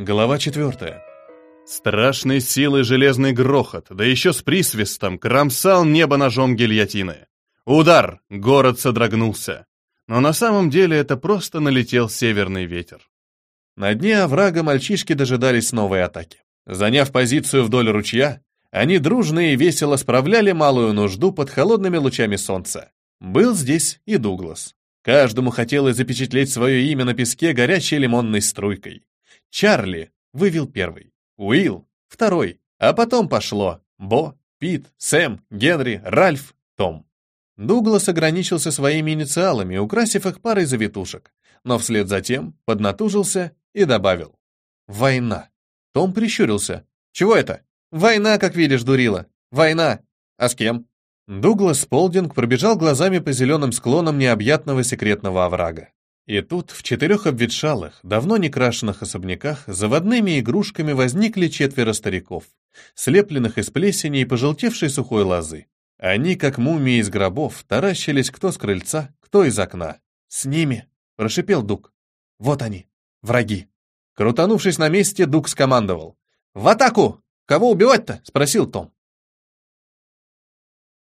Глава четвертая. Страшной силой железный грохот, да еще с присвистом, кромсал небо ножом гильотины. Удар! Город содрогнулся. Но на самом деле это просто налетел северный ветер. На дне оврага мальчишки дожидались новой атаки. Заняв позицию вдоль ручья, они дружно и весело справляли малую нужду под холодными лучами солнца. Был здесь и Дуглас. Каждому хотелось запечатлеть свое имя на песке горячей лимонной струйкой. Чарли вывел первый, Уилл — второй, а потом пошло Бо, Пит, Сэм, Генри, Ральф, Том. Дуглас ограничился своими инициалами, украсив их парой завитушек, но вслед за тем поднатужился и добавил. «Война». Том прищурился. «Чего это?» «Война, как видишь, дурила. Война. А с кем?» Дуглас Полдинг пробежал глазами по зеленым склонам необъятного секретного оврага. И тут в четырех обветшалых, давно не крашенных особняках заводными игрушками возникли четверо стариков, слепленных из плесени и пожелтевшей сухой лозы. Они, как мумии из гробов, таращились кто с крыльца, кто из окна. «С ними!» — прошипел Дуг. «Вот они, враги!» Крутанувшись на месте, Дуг скомандовал. «В атаку! Кого убивать-то?» — спросил Том.